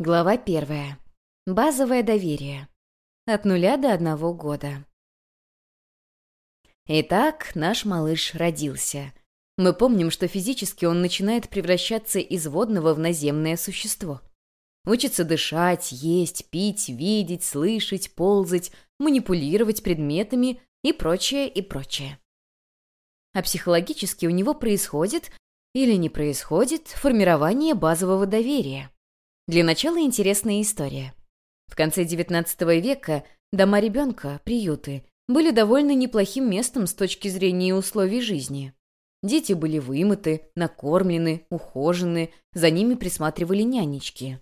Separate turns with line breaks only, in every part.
Глава первая. Базовое доверие. От нуля до одного года. Итак, наш малыш родился. Мы помним, что физически он начинает превращаться из водного в наземное существо. Учится дышать, есть, пить, видеть, слышать, ползать, манипулировать предметами и прочее, и прочее. А психологически у него происходит или не происходит формирование базового доверия. Для начала интересная история. В конце XIX века дома ребенка, приюты, были довольно неплохим местом с точки зрения условий жизни. Дети были вымыты, накормлены, ухожены, за ними присматривали нянечки.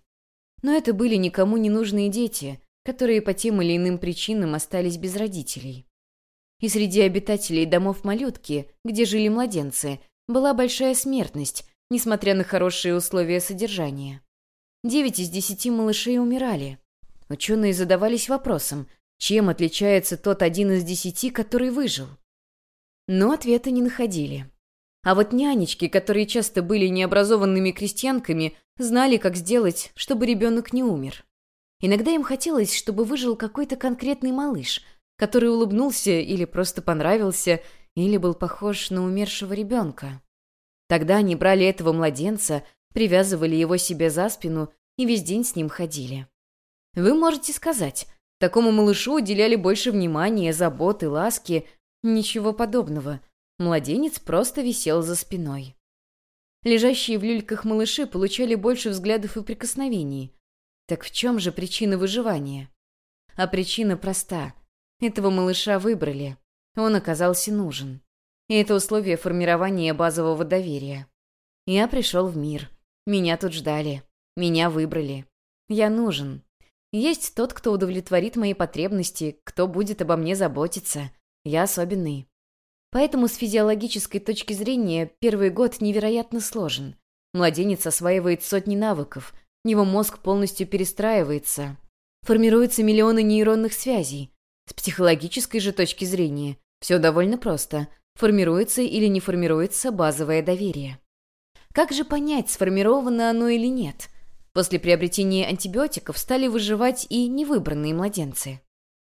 Но это были никому не нужные дети, которые по тем или иным причинам остались без родителей. И среди обитателей домов малютки, где жили младенцы, была большая смертность, несмотря на хорошие условия содержания. Девять из десяти малышей умирали. Ученые задавались вопросом, чем отличается тот один из десяти, который выжил. Но ответа не находили. А вот нянечки, которые часто были необразованными крестьянками, знали, как сделать, чтобы ребенок не умер. Иногда им хотелось, чтобы выжил какой-то конкретный малыш, который улыбнулся или просто понравился, или был похож на умершего ребенка. Тогда они брали этого младенца, привязывали его себе за спину и весь день с ним ходили. Вы можете сказать, такому малышу уделяли больше внимания, заботы, ласки. Ничего подобного. Младенец просто висел за спиной. Лежащие в люльках малыши получали больше взглядов и прикосновений. Так в чем же причина выживания? А причина проста. Этого малыша выбрали. Он оказался нужен. И это условие формирования базового доверия. Я пришел в мир. Меня тут ждали. Меня выбрали. Я нужен. Есть тот, кто удовлетворит мои потребности, кто будет обо мне заботиться. Я особенный. Поэтому с физиологической точки зрения первый год невероятно сложен. Младенец осваивает сотни навыков, его мозг полностью перестраивается. Формируются миллионы нейронных связей. С психологической же точки зрения все довольно просто. Формируется или не формируется базовое доверие. Как же понять, сформировано оно или нет? После приобретения антибиотиков стали выживать и невыбранные младенцы.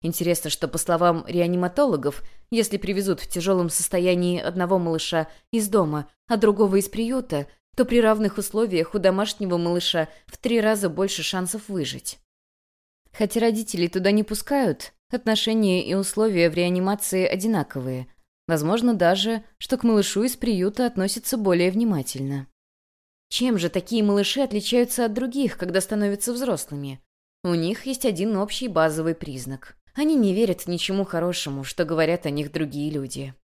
Интересно, что, по словам реаниматологов, если привезут в тяжелом состоянии одного малыша из дома, а другого из приюта, то при равных условиях у домашнего малыша в три раза больше шансов выжить. Хотя родителей туда не пускают, отношения и условия в реанимации одинаковые. Возможно даже, что к малышу из приюта относятся более внимательно. Чем же такие малыши отличаются от других, когда становятся взрослыми? У них есть один общий базовый признак. Они не верят ничему хорошему, что говорят о них другие люди.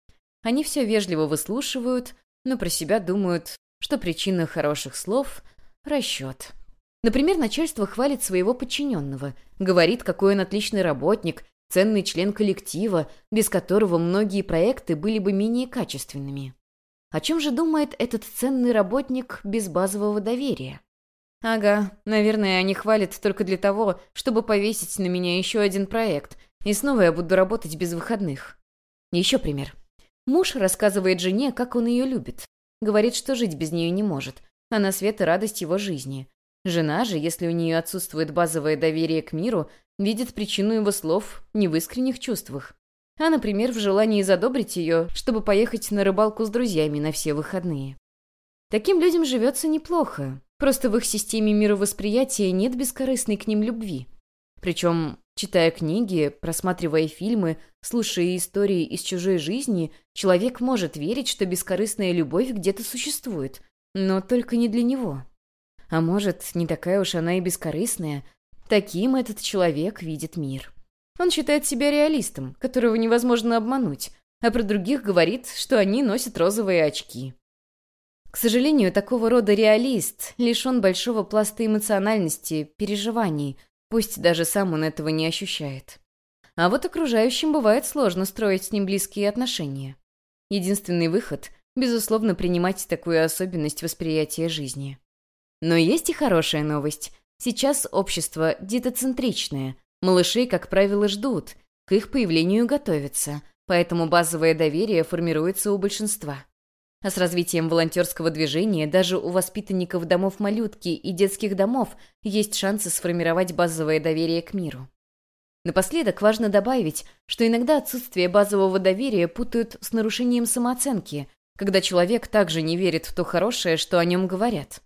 Они все вежливо выслушивают, но про себя думают, что причина хороших слов – расчет. Например, начальство хвалит своего подчиненного, говорит, какой он отличный работник, ценный член коллектива, без которого многие проекты были бы менее качественными. О чем же думает этот ценный работник без базового доверия? Ага, наверное, они хвалят только для того, чтобы повесить на меня еще один проект, и снова я буду работать без выходных. Еще пример. Муж рассказывает жене, как он ее любит. Говорит, что жить без нее не может. Она свет и радость его жизни. Жена же, если у нее отсутствует базовое доверие к миру, видит причину его слов не в искренних чувствах, а, например, в желании задобрить ее, чтобы поехать на рыбалку с друзьями на все выходные. Таким людям живется неплохо, просто в их системе мировосприятия нет бескорыстной к ним любви. Причем, читая книги, просматривая фильмы, слушая истории из чужой жизни, человек может верить, что бескорыстная любовь где-то существует, но только не для него. А может, не такая уж она и бескорыстная, таким этот человек видит мир. Он считает себя реалистом, которого невозможно обмануть, а про других говорит, что они носят розовые очки. К сожалению, такого рода реалист лишен большого пласта эмоциональности, переживаний, пусть даже сам он этого не ощущает. А вот окружающим бывает сложно строить с ним близкие отношения. Единственный выход – безусловно, принимать такую особенность восприятия жизни. Но есть и хорошая новость. Сейчас общество детоцентричное, Малышей, как правило, ждут, к их появлению готовятся, поэтому базовое доверие формируется у большинства. А с развитием волонтерского движения даже у воспитанников домов малютки и детских домов есть шансы сформировать базовое доверие к миру. Напоследок важно добавить, что иногда отсутствие базового доверия путают с нарушением самооценки, когда человек также не верит в то хорошее, что о нем говорят.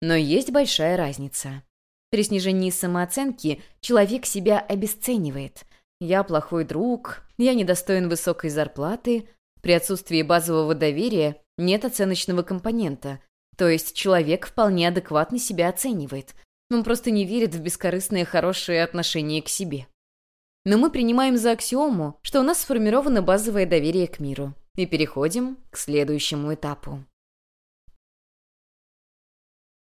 Но есть большая разница. При снижении самооценки человек себя обесценивает. «Я плохой друг», «я недостоин высокой зарплаты», при отсутствии базового доверия нет оценочного компонента, то есть человек вполне адекватно себя оценивает. Он просто не верит в бескорыстное хорошее отношение к себе. Но мы принимаем за аксиому, что у нас сформировано базовое доверие к миру, и переходим к следующему этапу.